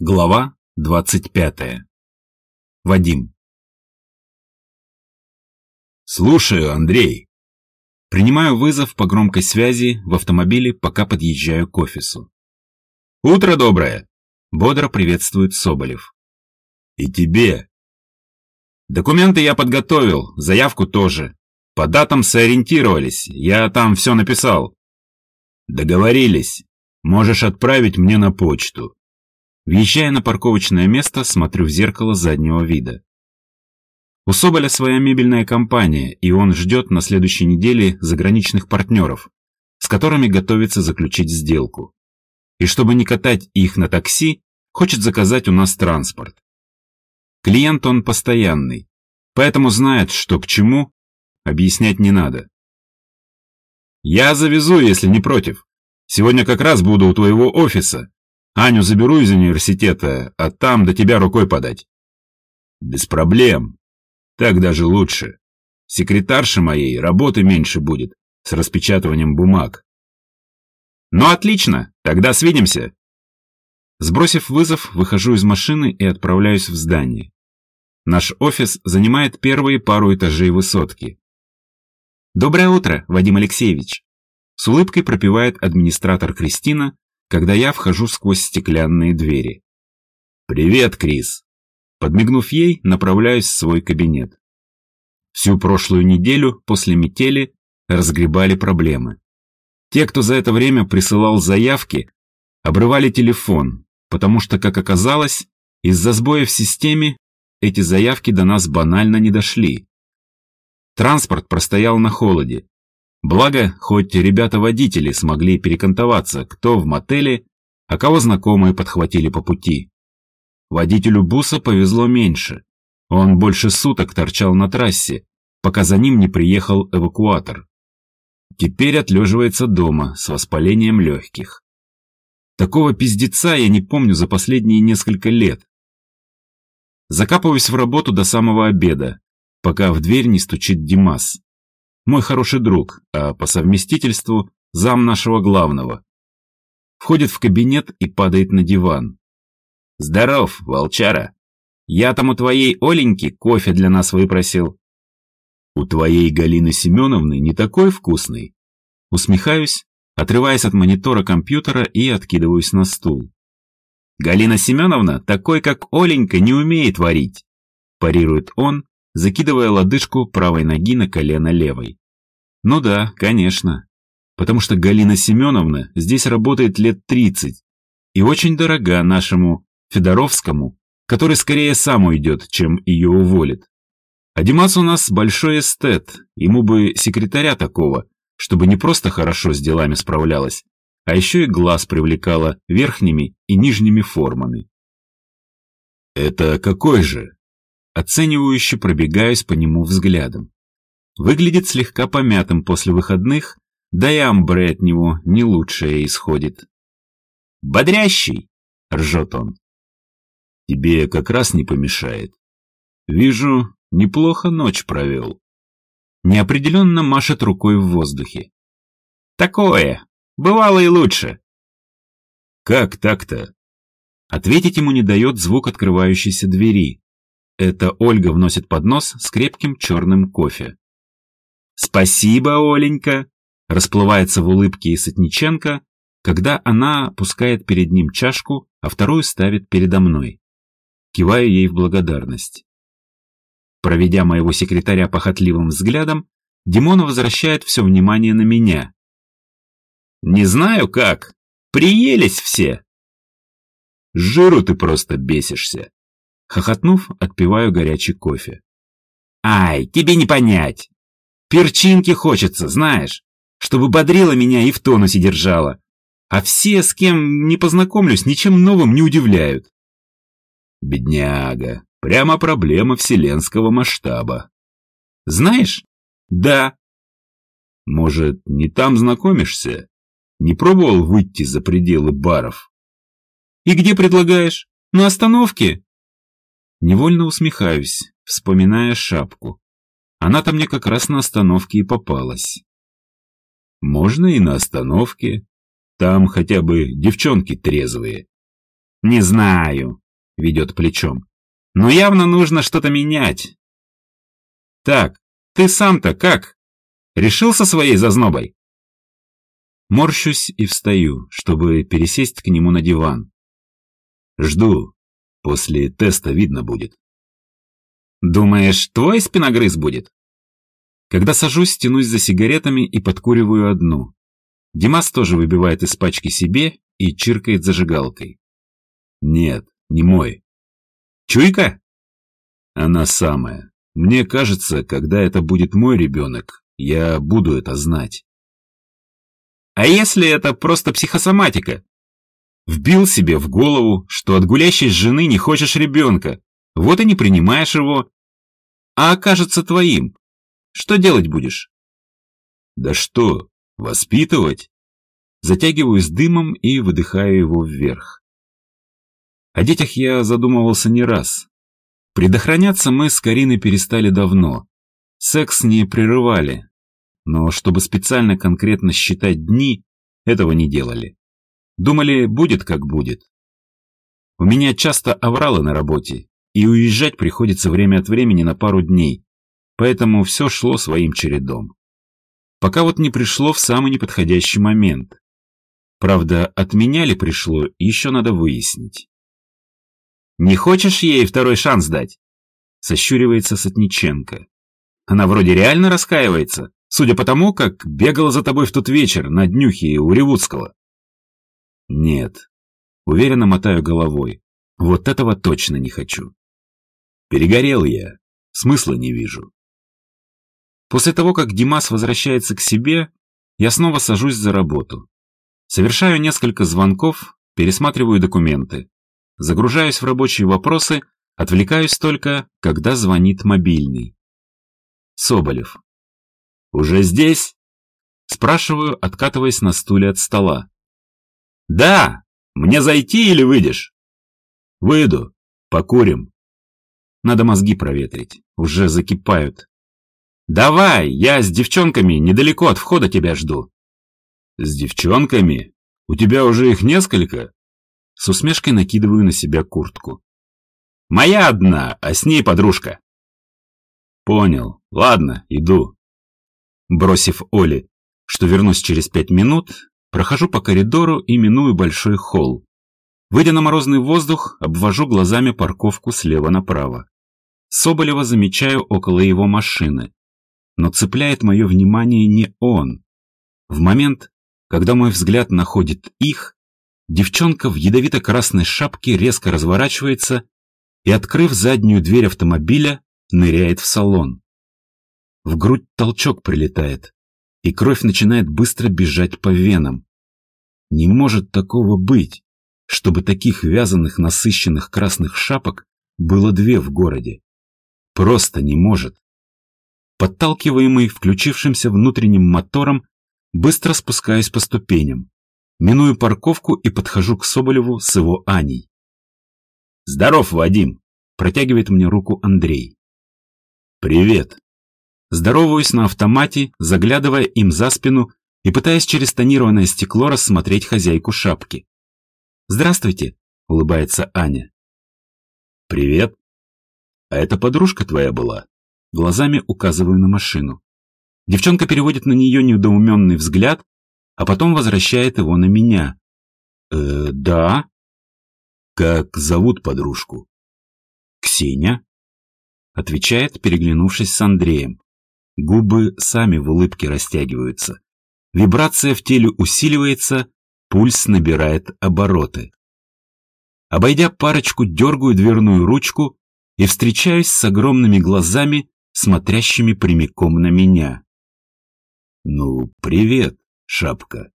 Глава 25. Вадим. Слушаю, Андрей. Принимаю вызов по громкой связи в автомобиле, пока подъезжаю к офису. Утро доброе. Бодро приветствует Соболев. И тебе. Документы я подготовил, заявку тоже. По датам сориентировались, я там все написал. Договорились. Можешь отправить мне на почту. Въезжая на парковочное место, смотрю в зеркало заднего вида. У Соболя своя мебельная компания, и он ждет на следующей неделе заграничных партнеров, с которыми готовится заключить сделку. И чтобы не катать их на такси, хочет заказать у нас транспорт. Клиент он постоянный, поэтому знает, что к чему, объяснять не надо. «Я завезу, если не против. Сегодня как раз буду у твоего офиса», Аню заберу из университета, а там до тебя рукой подать. Без проблем. Так даже лучше. Секретарше моей работы меньше будет с распечатыванием бумаг. Ну отлично, тогда свидимся. Сбросив вызов, выхожу из машины и отправляюсь в здание. Наш офис занимает первые пару этажей высотки. «Доброе утро, Вадим Алексеевич!» С улыбкой пропевает администратор Кристина, когда я вхожу сквозь стеклянные двери. «Привет, Крис!» Подмигнув ей, направляюсь в свой кабинет. Всю прошлую неделю после метели разгребали проблемы. Те, кто за это время присылал заявки, обрывали телефон, потому что, как оказалось, из-за сбоя в системе эти заявки до нас банально не дошли. Транспорт простоял на холоде, Благо, хоть ребята-водители смогли перекантоваться, кто в мотеле, а кого знакомые подхватили по пути. Водителю буса повезло меньше. Он больше суток торчал на трассе, пока за ним не приехал эвакуатор. Теперь отлеживается дома с воспалением легких. Такого пиздеца я не помню за последние несколько лет. Закапываюсь в работу до самого обеда, пока в дверь не стучит Димас мой хороший друг, а по совместительству зам нашего главного. Входит в кабинет и падает на диван. «Здоров, волчара! Я там у твоей Оленьки кофе для нас выпросил». «У твоей Галины Семеновны не такой вкусный?» Усмехаюсь, отрываясь от монитора компьютера и откидываюсь на стул. «Галина Семеновна такой, как Оленька, не умеет варить», парирует он, закидывая лодыжку правой ноги на колено левой. Ну да, конечно. Потому что Галина Семеновна здесь работает лет 30 и очень дорога нашему Федоровскому, который скорее сам уйдет, чем ее уволит. А Димас у нас большой эстет, ему бы секретаря такого, чтобы не просто хорошо с делами справлялась, а еще и глаз привлекала верхними и нижними формами. «Это какой же?» Оценивающе пробегаюсь по нему взглядом. Выглядит слегка помятым после выходных, да и амбре от него не лучшее исходит. «Бодрящий!» — ржет он. «Тебе как раз не помешает. Вижу, неплохо ночь провел». Неопределенно машет рукой в воздухе. «Такое! Бывало и лучше!» «Как так-то?» Ответить ему не дает звук открывающейся двери, это Ольга вносит поднос с крепким черным кофе. «Спасибо, Оленька!» Расплывается в улыбке и Сотниченко, когда она пускает перед ним чашку, а вторую ставит передо мной. Киваю ей в благодарность. Проведя моего секретаря похотливым взглядом, Димон возвращает все внимание на меня. «Не знаю как. Приелись все!» «Жиру ты просто бесишься!» Хохотнув, отпиваю горячий кофе. «Ай, тебе не понять! Перчинки хочется, знаешь, чтобы бодрила меня и в тонусе держала. А все, с кем не познакомлюсь, ничем новым не удивляют». «Бедняга, прямо проблема вселенского масштаба». «Знаешь?» «Да». «Может, не там знакомишься? Не пробовал выйти за пределы баров?» «И где предлагаешь? На остановке?» Невольно усмехаюсь, вспоминая шапку. Она-то мне как раз на остановке и попалась. Можно и на остановке. Там хотя бы девчонки трезвые. «Не знаю», — ведет плечом. «Но явно нужно что-то менять». «Так, ты сам-то как? Решил со своей зазнобой?» Морщусь и встаю, чтобы пересесть к нему на диван. Жду. После теста видно будет. Думаешь, твой спиногрыз будет? Когда сажусь, тянусь за сигаретами и подкуриваю одну. Димас тоже выбивает из пачки себе и чиркает зажигалкой. Нет, не мой. Чуйка? Она самая. Мне кажется, когда это будет мой ребенок, я буду это знать. А если это просто психосоматика? Вбил себе в голову, что от гулящей жены не хочешь ребенка, вот и не принимаешь его. А окажется твоим. Что делать будешь? Да что, воспитывать? Затягиваюсь дымом и выдыхаю его вверх. О детях я задумывался не раз. Предохраняться мы с Кариной перестали давно. Секс не прерывали. Но чтобы специально конкретно считать дни, этого не делали. Думали, будет как будет. У меня часто овралы на работе, и уезжать приходится время от времени на пару дней, поэтому все шло своим чередом. Пока вот не пришло в самый неподходящий момент. Правда, от меня ли пришло, еще надо выяснить. «Не хочешь ей второй шанс дать?» Сощуривается Сотниченко. Она вроде реально раскаивается, судя по тому, как бегала за тобой в тот вечер на днюхе у Ревудского. Нет. Уверенно мотаю головой. Вот этого точно не хочу. Перегорел я. Смысла не вижу. После того, как Димас возвращается к себе, я снова сажусь за работу. Совершаю несколько звонков, пересматриваю документы. Загружаюсь в рабочие вопросы, отвлекаюсь только, когда звонит мобильный. Соболев. «Уже здесь?» Спрашиваю, откатываясь на стуле от стола. «Да! Мне зайти или выйдешь?» «Выйду. Покурим». Надо мозги проветрить. Уже закипают. «Давай, я с девчонками недалеко от входа тебя жду». «С девчонками? У тебя уже их несколько?» С усмешкой накидываю на себя куртку. «Моя одна, а с ней подружка». «Понял. Ладно, иду». Бросив Оле, что вернусь через пять минут, Прохожу по коридору и миную большой холл. Выйдя на морозный воздух, обвожу глазами парковку слева направо. Соболева замечаю около его машины. Но цепляет мое внимание не он. В момент, когда мой взгляд находит их, девчонка в ядовито-красной шапке резко разворачивается и, открыв заднюю дверь автомобиля, ныряет в салон. В грудь толчок прилетает и кровь начинает быстро бежать по венам. Не может такого быть, чтобы таких вязаных насыщенных красных шапок было две в городе. Просто не может. Подталкиваемый включившимся внутренним мотором, быстро спускаюсь по ступеням, миную парковку и подхожу к Соболеву с его Аней. «Здоров, Вадим!» – протягивает мне руку Андрей. «Привет!» Здороваюсь на автомате, заглядывая им за спину и пытаясь через тонированное стекло рассмотреть хозяйку шапки. «Здравствуйте», — улыбается Аня. «Привет. А это подружка твоя была?» Глазами указываю на машину. Девчонка переводит на нее недоуменный взгляд, а потом возвращает его на меня. «Э, да». «Как зовут подружку?» «Ксения», — отвечает, переглянувшись с Андреем. Губы сами в улыбке растягиваются. Вибрация в теле усиливается, пульс набирает обороты. Обойдя парочку, дергаю дверную ручку и встречаюсь с огромными глазами, смотрящими прямиком на меня. «Ну, привет, шапка!»